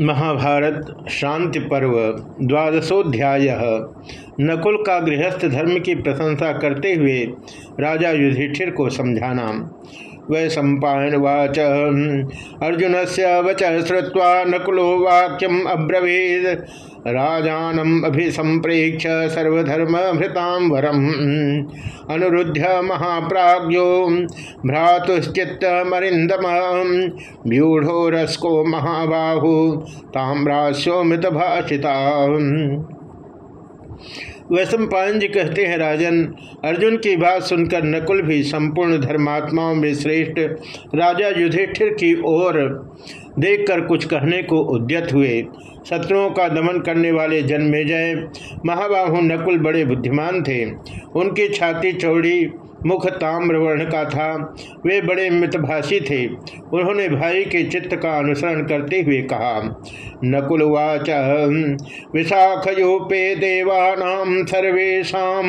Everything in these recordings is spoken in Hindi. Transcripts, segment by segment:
महाभारत, शांति पर्व, द्वादशोध्याय, नकुल का गृहस्थ धर्म की प्रशंसा करते हुए राजा युधिष्ठिर को समझाना। वै सम्पायन वाच। अर्जुन से वच श्रुवा नकुलो वाक्यम अब्रवीद राजानम अभिसंप्रेक्ष सर्वधर्मभृतां वरम अनुरुद्ध महाप्राज्यो भ्रातुश्चित्तमरिंदम व्यूढ़ो रसको महाबाहु ताम्रास्योमित भाषिता वैश्वपायन जी कहते हैं, राजन, अर्जुन की बात सुनकर नकुल भी संपूर्ण धर्मात्माओं में श्रेष्ठ राजा युधिष्ठिर की ओर देखकर कुछ कहने को उद्यत हुए। शत्रुओं का दमन करने वाले जन्मेजय महाबाहु नकुल बड़े बुद्धिमान थे। उनकी छाती चौड़ी, मुख ताम्र वर्ण का था। वे बड़े मितभाषी थे। उन्होंने भाई के चित्त का अनुसरण करते हुए कहा नकुलवाच विशाखयोपे देवानाम सर्वेशा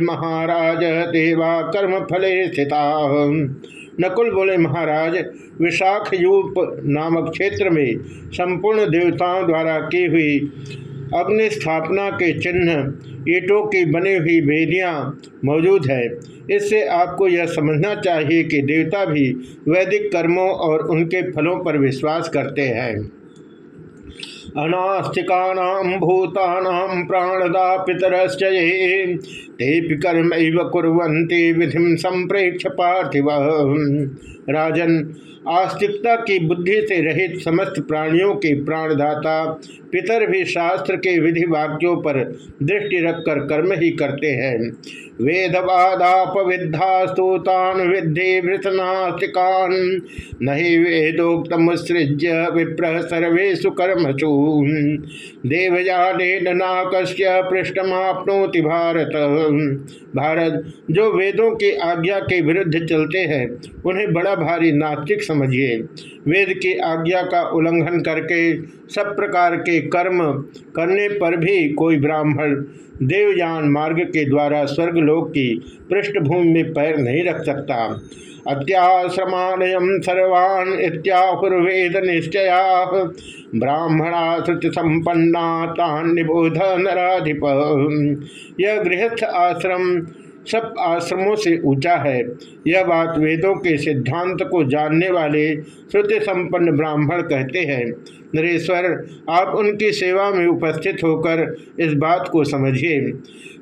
महाराज, देवा कर्म फले स्थिता। नकुल बोले, महाराज विशाख यूप नामक क्षेत्र में संपूर्ण देवताओं द्वारा की हुई अग्नि स्थापना के चिन्ह, ईटों की बनी हुई वेदियाँ मौजूद है। इससे आपको यह समझना चाहिए कि देवता भी वैदिक कर्मों और उनके फलों पर विश्वास करते हैं। अनास्तिका भूता प्राणदा पितरश्च ते कर्म कुरंती विधि संप्रेक्ष पार्थिव। राजन आस्तिकता की बुद्धि से रहित समस्त प्राणियों के प्राणदाता, पितर भी शास्त्र के विधि वाक्यों पर दृष्टि रखकर कर्म ही करते हैं। वेदवादापविद्धास्तुतान विद्धि वृतनास्तिकान, नहीं वेदोक्तमुत्सृज्य विप्र सर्वेशु कर्मसु। देवयाने नाकस्य पृष्ठमापनोति भारत। भारत, जो वेदों की आज्ञा के विरुद्ध चलते हैं, उन्हें बड़ा भारी नास्तिक समझिए। वेद की आज्ञा का उल्लंघन करके सब प्रकार के कर्म करने पर भी कोई ब्राह्मण देवयान मार्ग के द्वारा स्वर्गलोक की पृष्ठभूमि में पैर नहीं रख सकता। अत्याश्रमानयम सर्वान् इत्याहुर्वेद निश्चया ब्राह्मणा श्रुति संपन्ना तान निबोध नराधिप। यह गृहस्थ आश्रम सब आश्रमों से ऊँचा है। यह बात वेदों के सिद्धांत को जानने वाले श्रुति संपन्न ब्राह्मण कहते हैं। नरेश्वर, आप उनकी सेवा में उपस्थित होकर इस बात को समझिए।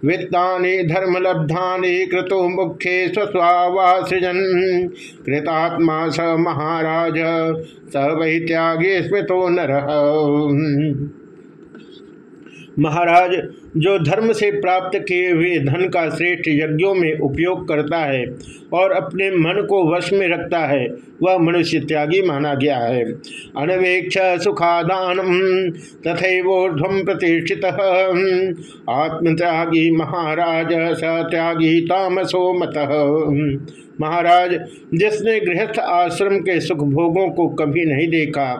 वित्तानि धर्मलब्धानि कृतो मुख्य स्वस्वासृजन कृतात्मा स महाराज, स वही त्यागे स्मृतो नर। महाराज जो धर्म से प्राप्त किए हुए धन का श्रेष्ठ यज्ञों में उपयोग करता है और अपने मन को वश में रखता है, वह मनुष्य त्यागी माना गया है। अनवेक्ष सुखादान तथोर्धम प्रतिष्ठित। आत्मत्यागी महाराज स त्यागी तामसो मत। महाराज, जिसने गृहस्थ आश्रम के सुख भोगों को कभी नहीं देखा,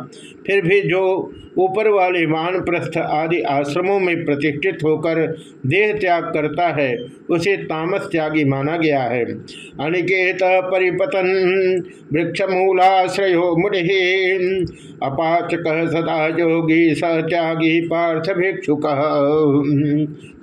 फिर भी जो ऊपर वाले वानप्रस्थ आदि आश्रमों में प्रतिष्ठित होकर देह त्याग करता है, उसे तामस त्यागी माना गया है। अनिकेत परिपतन वृक्ष मूलाश्रयो मुनि, अपाचक सदा योगी त्यागी पार्थ भिक्षुक।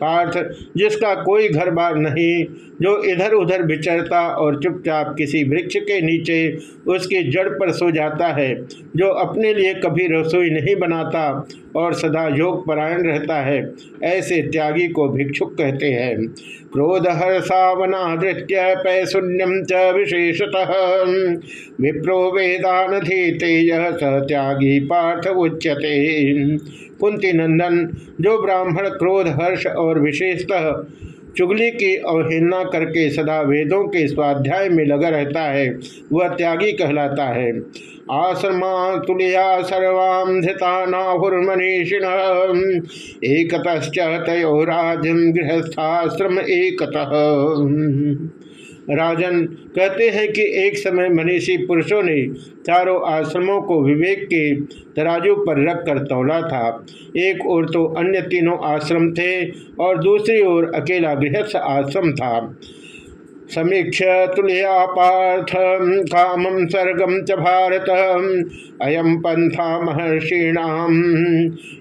पार्थ, जिसका कोई घर बार नहीं, जो इधर उधर विचरता और चुपचाप किसी वृक्ष के नीचे उसकी जड़ पर सो जाता है, जो अपने लिए कभी रसोई नहीं बनाता और सदा योग परायण रहता है, ऐसे त्यागी को भिक्षुक कहते हैं। क्रोध हर्षावनाधृत्य पैशून्यम च विशेषतः। विप्रो वेदान तेज स त्यागी पार्थ उच्यते। कुंती नंदन, जो ब्राह्मण क्रोध, हर्ष और विशेषतः चुगली की अवहेलना करके सदा वेदों के स्वाध्याय में लगा रहता है, वह त्यागी कहलाता है। आश्रमा तुलिया सर्वाम धृता नाहुर्मनीषिण एक तय राजन गृहस्थाश्रम एकतः। राजन कहते हैं कि एक समय मनीषी पुरुषों ने चारों आश्रमों को विवेक के तराजू पर रख कर तोड़ा था। एक ओर तो अन्य तीनों आश्रम थे और दूसरी ओर अकेला गृहस्थ आश्रम था। समीक्ष तुलया पार्थ काम सर्गम च भारत अयम पंथा महर्षिणाम।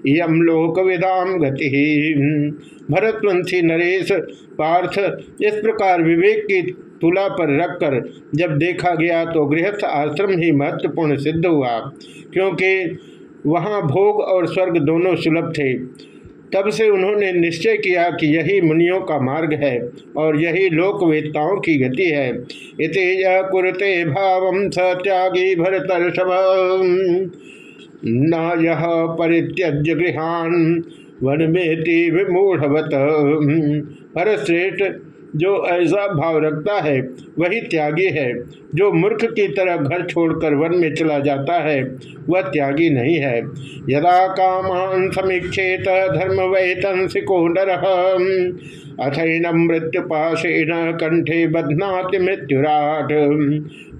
इम लोकविदाम गति। भरतवंशी नरेश पार्थ इस प्रकार विवेक की तुला पर रखकर जब देखा गया तो गृहस्थ आश्रम ही महत्वपूर्ण सिद्ध हुआ, क्योंकि वहाँ भोग और स्वर्ग दोनों सुलभ थे। तब से उन्होंने निश्चय किया कि यही मुनियों का मार्ग है और यही लोकवेत्ताओं की गति है। इत कुरते भाव स त्यागी भरतर्षभ। न यह परित्यज्य गृहान वन में विमूढ़वत। भरतश्रेष्ठ जो ऐसा भाव रखता है, वही त्यागी है। जो मूर्ख की तरह घर छोड़कर वन में चला जाता है, वह त्यागी नहीं है। यदा कामान समीक्षेत धर्म वैतंसिको नर। अथैन मृत्युपाशेन कंठे बदनाति मृत्युराट।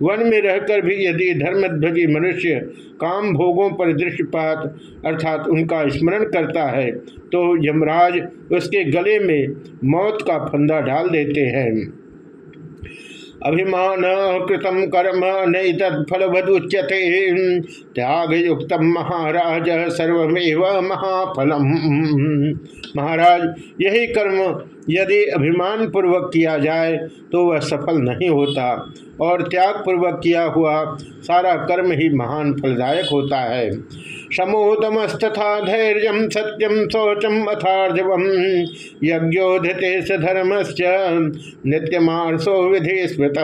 वन में रहकर भी यदि धर्मध्वजी मनुष्य काम भोगों पर दृष्टिपात अर्थात उनका स्मरण करता है तो यमराज उसके गले में मौत का फंदा डाल देते हैं। अभिमान कृतम कर्म नहीं तत्फलवदुच्यते त्याग युक्त महाराज सर्वमेव महाफलम। महाराज, यही कर्म यदि अभिमान पूर्वक किया जाए तो वह सफल नहीं होता। और त्याग पूर्वक किया हुआ सारा कर्म ही महान फलदायक होता है। समोदमस्तथा धैर्य सत्यम शौचम अथार्जव यज्ञोधते स धर्मस्य नित्यमार्सो विधि स्मृत।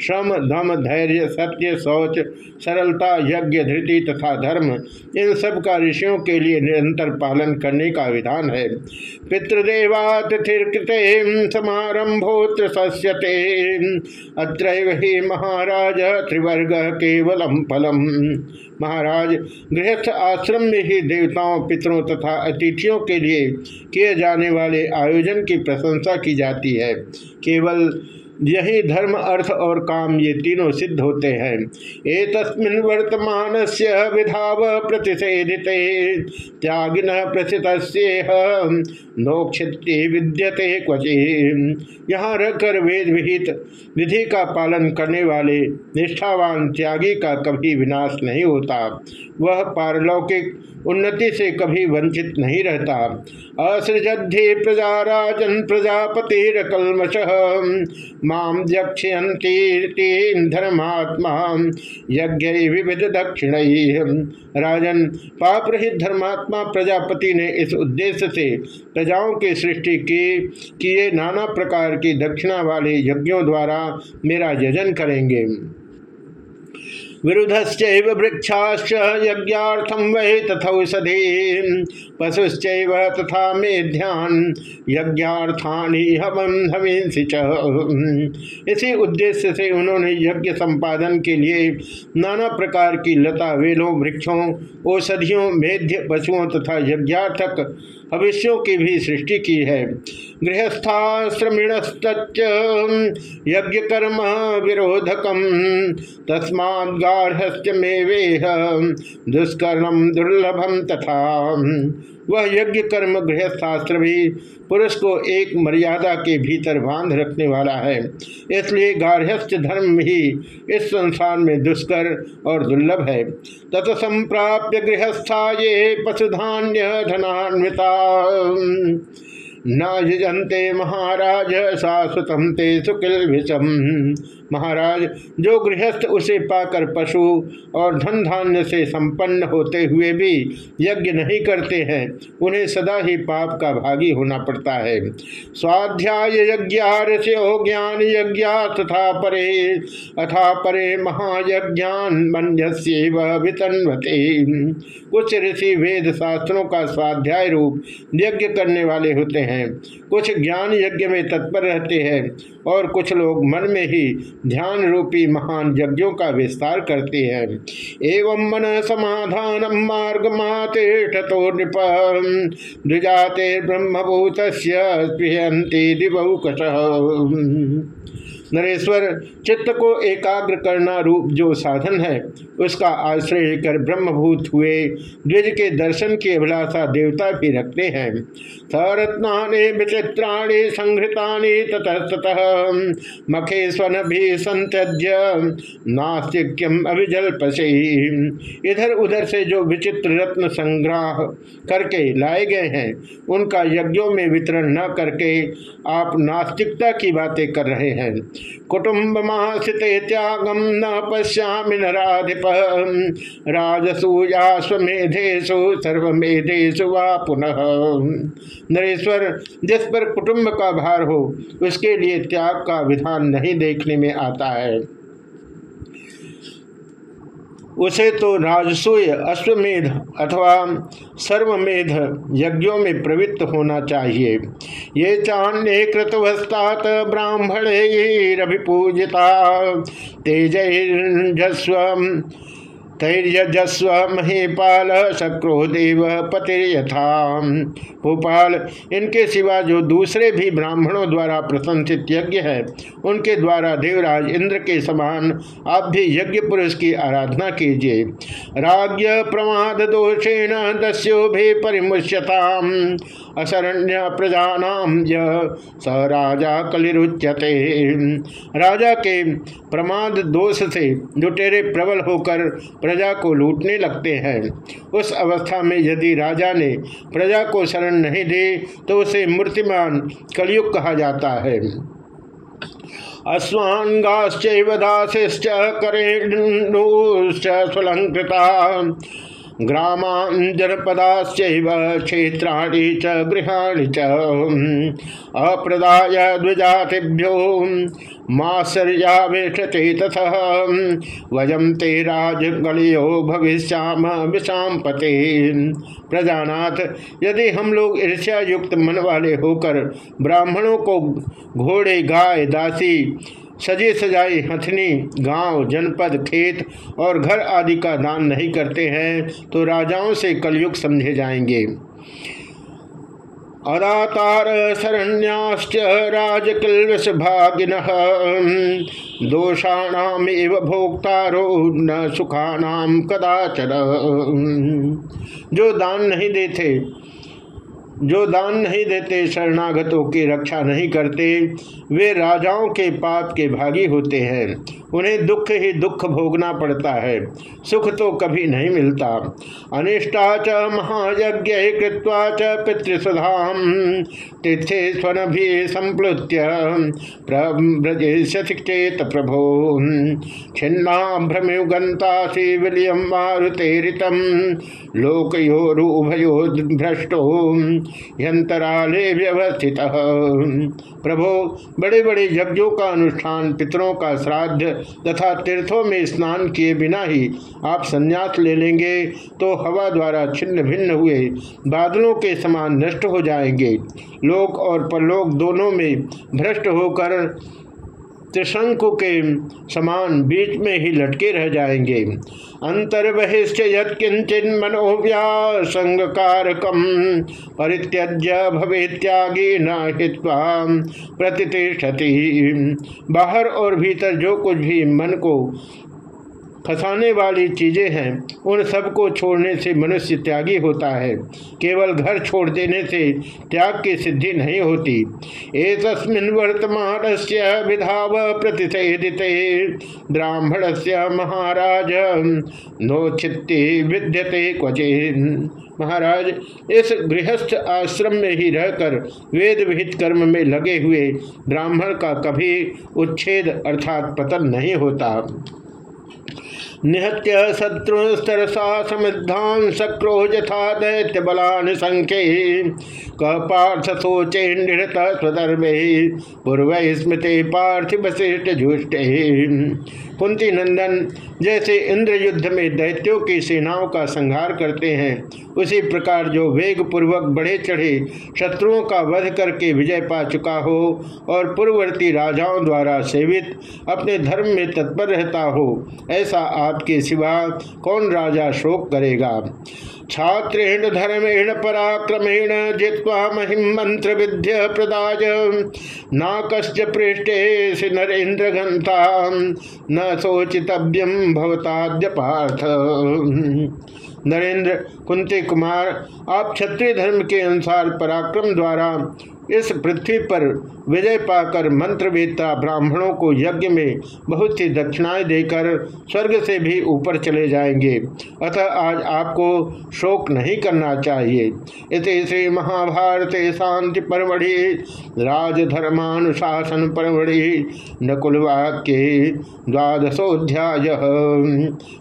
श्रम, धम, धैर्य, सत्य, शौच, सरलता, यज्ञ, धृति तथा धर्म, इन सब का ऋषियों के लिए निरंतर पालन करने का विधान है। पितृदेवातिथिर्कृते समारंभोत्र सस्यते। अत्र ही महाराज त्रिवर्ग केवलम फलम। महाराज, गृहस्थ आश्रम में ही देवताओं, पितरों तथा अतिथियों के लिए किए जाने वाले आयोजन की प्रशंसा की जाती है। केवल यही धर्म, अर्थ और काम ये तीनों सिद्ध होते हैं। एक तस्मिन वर्तमान से विधाव प्रतिषेधित, त्यागिन प्रसित नोक्षित विद्यते क्वचि। यहाँ रहकर वेद विहित, विधि का पालन करने वाले निष्ठावान त्यागी का कभी विनाश नहीं होता। वह पारलौकिक उन्नति से कभी वंचित नहीं रहता। असृजद्धि प्रजा राजन प्रजापतिरकलमश माम धर्मात्मा यज्ञ विविध दक्षिण राजन पापरहित धर्मात्मा प्रजापति ने इस उद्देश्य से प्रजाओं की सृष्टि की, कि ये नाना प्रकार की दक्षिणा वाले यज्ञों द्वारा मेरा यजन करेंगे। विरुधश्च वृक्षाश्च यज्ञार्थम वै तथौषधि पशुश्च तथा मेध्यान यज्ञार्थानि हवम हविंसी इसी उद्देश्य से उन्होंने यज्ञ संपादन के लिए नाना प्रकार की लता वेलों, वृक्षों, औषधियों, मेध्य पशुओं तथा यज्ञार्थक भविष्यों की भी सृष्टि की है। यज्ञ कर्म विरोधक तस्मा वेह दुष्कर्म दुर्लभम तथा वह यज्ञ कर्म गृहस्थास्त्र भी पुरुष को एक मर्यादा के भीतर बाँध रखने वाला है। इसलिए गार्हस्थ धर्म ही इस संसार में दुष्कर और दुर्लभ है। तत संप्राप्य गृहस्था ये पशुधान्य धनान्विता। न युजंते महाराज शाश्वतम ते सुकिल महाराज, जो गृहस्थ उसे पाकर पशु और धन धान्य से संपन्न होते हुए भी यज्ञ नहीं करते हैं, उन्हें सदा ही पाप का भागी होना पड़ता है। स्वाध्याय यज्ञार्यो ज्ञान यज्ञ तथा परे, अथा परे महायज्ञान मन्यस्व वितन्वते। कुछ ऋषि वेद शास्त्रों का स्वाध्याय रूप यज्ञ करने वाले होते हैं। कुछ ज्ञान यज्ञ में तत्पर रहते हैं और कुछ लोग मन में ही ध्यान रूपी महान यज्ञों का विस्तार करते हैं। एवं मन समाधान मार्ग माते नृप द्विजाते ब्रह्मभूत दिवौकश नरेश्वर, चित्त को एकाग्र करना रूप जो साधन है, उसका आश्रय लेकर ब्रह्मभूत हुए, द्विज के दर्शन की अभिलाषा देवता भी रखते हैं। सरत्ना विचित्राणी संहृता मखे स्वन भी संत्यज्य, नास्तिक्यम अभिजल्पसे। इधर उधर से जो विचित्र रत्न संग्रह करके लाए गए हैं, उनका यज्ञों में वितरण न करके आप नास्तिकता की बातें कर रहे हैं। कुटुम्ब महासित त्यागम न पश्यामि नाधिप राजसूयाश्वेधेशु सर्वेधेशु वा पुनः। नरेश्वर, जिस पर कुटुंब का भार हो, उसके लिए त्याग का विधान नहीं देखने में आता है। उसे तो राजसूय अश्वमेध अथवा सर्वमेध यज्ञों में प्रवृत्त होना चाहिए। ये चान्य कृतवस्तात ब्राह्मण रभिपूजिता तेजस्व तैर्यजस्व महीपाल शक्रो देव पतिर्यथा भोपाल, इनके सिवा जो दूसरे भी ब्राह्मणों द्वारा प्रशंसित यज्ञ है, उनके द्वारा देवराज इंद्र के समान आप भी यज्ञ पुरुष की आराधना कीजिए। राज्य प्रमाद दोषेण दस्यो भी परिमुष्यता असरण्य प्रजानाम स राजा कलिरुच्यते। राजा के प्रमाद दोष से जुटेरे प्रबल होकर प्रजा को लूटने लगते हैं। उस अवस्था में यदि राजा ने प्रजा को शरण नहीं दी तो उसे मूर्तिमान कलयुग कहा जाता है। अश्वांगाश्च दासिश्च करेणुश्च स्वलंकृता ग्रामांजनपदाश्चैव क्षेत्राणि च गृहाणि च। अप्रदाय द्विजातिभ्यो मासर्यावेशचेतस वजम ते राजगलियो भविष्याम विषाम पते प्रजानाथ, यदि हम लोग ईर्ष्या युक्त मन वाले होकर ब्राह्मणों को घोड़े, गाय, दासी सजे सजाई हथनी, गाँव, जनपद, खेत और घर आदि का दान नहीं करते हैं तो राजाओं से कलयुग समझे जाएँगे। अदातार शरण्याश्च राजकिल्वश भागिन, दोषाणाम एव भोक्तारो न सुखानाम कदाचर जो दान नहीं देते जो दान नहीं देते, शरणागतों की रक्षा नहीं करते, वे राजाओं के पाप के भागी होते हैं। उन्हें दुख ही दुख भोगना पड़ता है, सुख तो कभी नहीं मिलता। अनिष्टा च महायज्ञ कृत्वा च पितृसधाम तीर्थे स्वन भी संप्लुत्य। प्रजेत प्रभो छिन्ना भ्रमयुगंता विलियम मारुतेरितम लोकयोरुभयो भ्रष्टो यंतराले व्यवस्थित। प्रभो बड़े बड़े यज्ञों का अनुष्ठान, पितरों का श्राद्ध तथा तीर्थों में स्नान किए बिना ही आप संन्यास ले लेंगे तो हवा द्वारा छिन्न भिन्न हुए बादलों के समान नष्ट हो जाएँगे। लोक और परलोक दोनों में भ्रष्ट होकर त्रिशंकु के समान बीच में ही लटके रह जाएँगे। अंतर्बहिश्च यत्किंचिन मनोव्यासंग कारकम परित्यज्य भवे त्यागी न हित्वा प्रतिष्ठति बाहर और भीतर जो कुछ भी मन को फंसाने वाली चीज़ें हैं। उन सबको छोड़ने से मनुष्य त्यागी होता है। केवल घर छोड़ देने से त्याग की सिद्धि नहीं होती। एतस्मिन वर्तमान से प्रतिषेधित। ब्राह्मण से महाराज नोचित्ति विद्यते क्वचे महाराज, इस गृहस्थ आश्रम में ही रहकर वेद विहित कर्म में लगे हुए ब्राह्मण का कभी उच्छेद अर्थात पतन नहीं होता। निहत्य शत्रुस्तरसा समृद्धान शक्रो यथा दैत्य बलान संख्य। क पार्थ सोचे निहत स्वधर्मे, पूर्व स्मृति पार्थिव श्रेष्ठ जुष्टे। कुंती नंदन जैसे इंद्र युद्ध में दैत्यों की सेनाओं का संहार करते हैं। उसी प्रकार जो वेग पूर्वक बढ़े चढ़े शत्रुओं का वध करके विजय पा चुका हो और पूर्ववर्ती राजाओं द्वारा सेवित अपने धर्म में तत्पर रहता हो, ऐसा आपके सिवा कौन राजा शोक करेगा? छात्रेण धर्मेण पराक्रमेण जित्वा महिम मंत्र विद्य प्रदाय। न कश्च पृष्ठे नरेन्द्र घंता न शोचितव्यम भवताद्य पार्थ नरेंद्र कुंती कुमार, आप क्षत्रिय धर्म के अनुसार पराक्रम द्वारा इस पृथ्वी पर विजय पाकर मंत्रवेत्ता ब्राह्मणों को यज्ञ में बहुत सी दक्षिणाएँ देकर स्वर्ग से भी ऊपर चले जाएँगे। अतः आज आपको शोक नहीं करना चाहिए। इस श्री महाभारत शांति परमढ़ि, राजधर्मानुशासन परमढ़ि नकुल वाक्य द्वादशोध्याय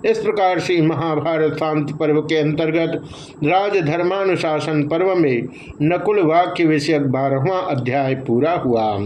इस प्रकार से महाभारत शांति पर्व के अंतर्गत राजधर्मानुशासन पर्व में नकुल वाक्य विषयक बारहवा अध्याय पूरा हुआ।